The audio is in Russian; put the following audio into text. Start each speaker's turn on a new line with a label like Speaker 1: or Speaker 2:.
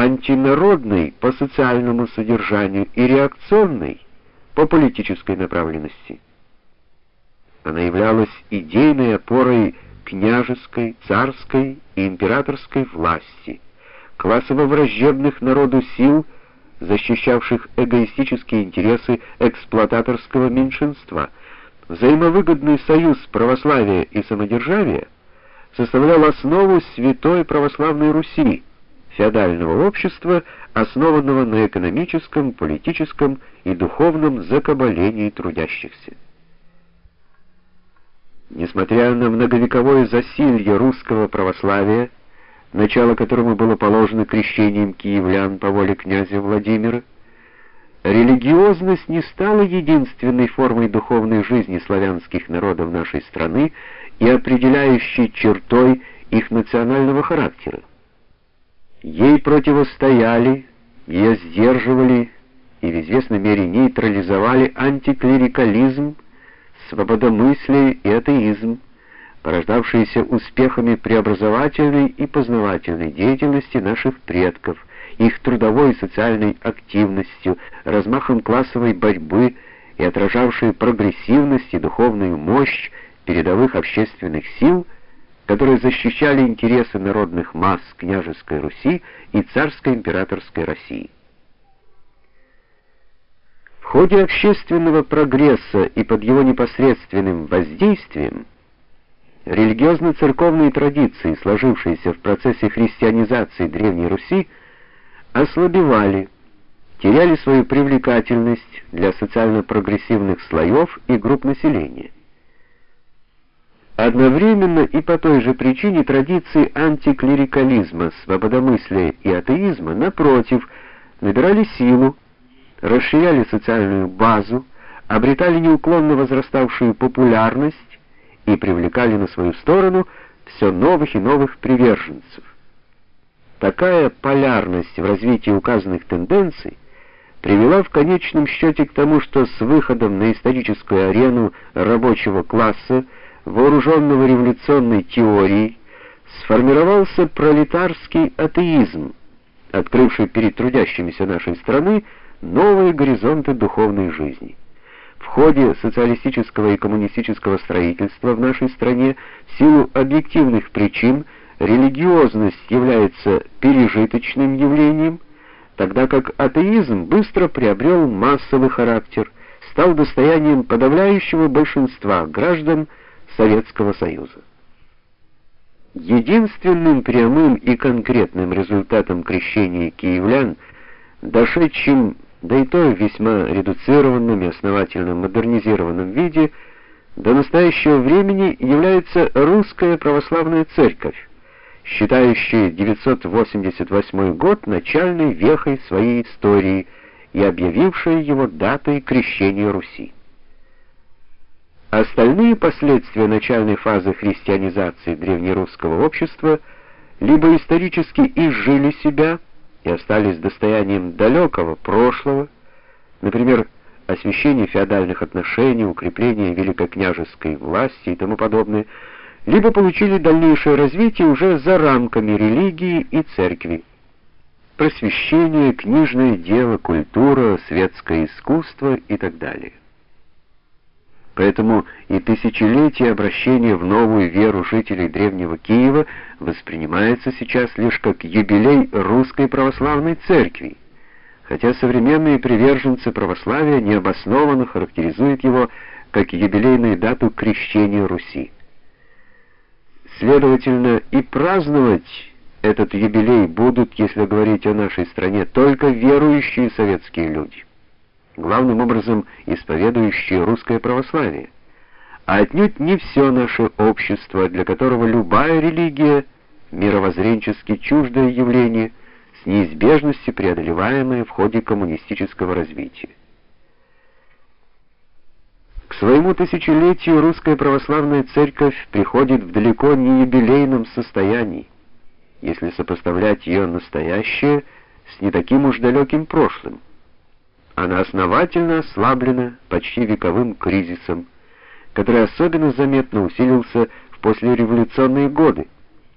Speaker 1: антинародной по социальному содержанию и реакционной по политической направленности. Она являлась идейной опорой княжеской, царской и императорской власти, классово враждебных народу сил, защищавших эгоистические интересы эксплуататорского меньшинства. Взаимовыгодный союз православия и самодержавия составлял основу святой православной Руси, феодального общества, основанного на экономическом, политическом и духовном закабалении трудящихся. Несмотря на многовековое засилье русского православия, начало которому было положено крещением киевлян по воле князя Владимира, религиозность не стала единственной формой духовной жизни славянских народов нашей страны и определяющей чертой их национального характера. Ей противостояли, ее сдерживали и в известной мере нейтрализовали антиклерикализм, свободомыслие и атеизм, порождавшиеся успехами преобразовательной и познавательной деятельности наших предков, их трудовой и социальной активностью, размахом классовой борьбы и отражавшие прогрессивность и духовную мощь передовых общественных сил, которые защищали интересы народных масс княжеской Руси и царской императорской России. В ходе общественного прогресса и под его непосредственным воздействием религиозно-церковные традиции, сложившиеся в процессе христианизации Древней Руси, ослабевали, теряли свою привлекательность для социально прогрессивных слоев и групп населения. Одновременно и по той же причине традиции антиклерикализма, свободомыслия и атеизма, напротив, набирали силу, расширяли социальную базу, обретали неуклонно возраставшую популярность и привлекали на свою сторону все новых и новых приверженцев. Такая полярность в развитии указанных тенденций привела в конечном счете к тому, что с выходом на историческую арену рабочего класса, вооруженного революционной теорией, сформировался пролетарский атеизм, открывший перед трудящимися нашей страны новые горизонты духовной жизни. В ходе социалистического и коммунистического строительства в нашей стране в силу объективных причин религиозность является пережиточным явлением, тогда как атеизм быстро приобрел массовый характер, стал достоянием подавляющего большинства граждан Советского Союза. Единственным прямым и конкретным результатом крещения киевлян, дошедшим да и то в весьма редуцированном и основательно модернизированном виде, до настоящего времени является русская православная церковь, считающая 988 год начальной вехой своей истории и объявившая его датой крещения Руси. Остальные последствия начальной фазы христианизации древнерусского общества либо исторически изжили себя, и остались достоянием далекого прошлого, например, освящение феодальных отношений, укрепление великокняжеской власти и тому подобное, либо получили дальнейшее развитие уже за рамками религии и церкви. Просвещение, книжное дело, культура, светское искусство и так далее. Поэтому и тысячелетие обращения в новую веру жителей древнего Киева воспринимается сейчас лишь как юбилей русской православной церкви, хотя современные приверженцы православия необоснованно характеризуют его как юбилейную дату крещения Руси. Следовательно, и праздновать этот юбилей будут, если говорить о нашей стране, только верующие советские люди главным образом исповедующие русское православие, а отнюдь не все наше общество, для которого любая религия мировоззренчески чуждое явление, с неизбежностью преодолеваемое в ходе коммунистического развития. К своему тысячелетию русская православная церковь приходит в далеко не юбилейном состоянии, если сопоставлять ее настоящее с не таким уж далеким прошлым. Она основательно ослаблена почти вековым кризисом, который особенно заметно усилился в послереволюционные годы.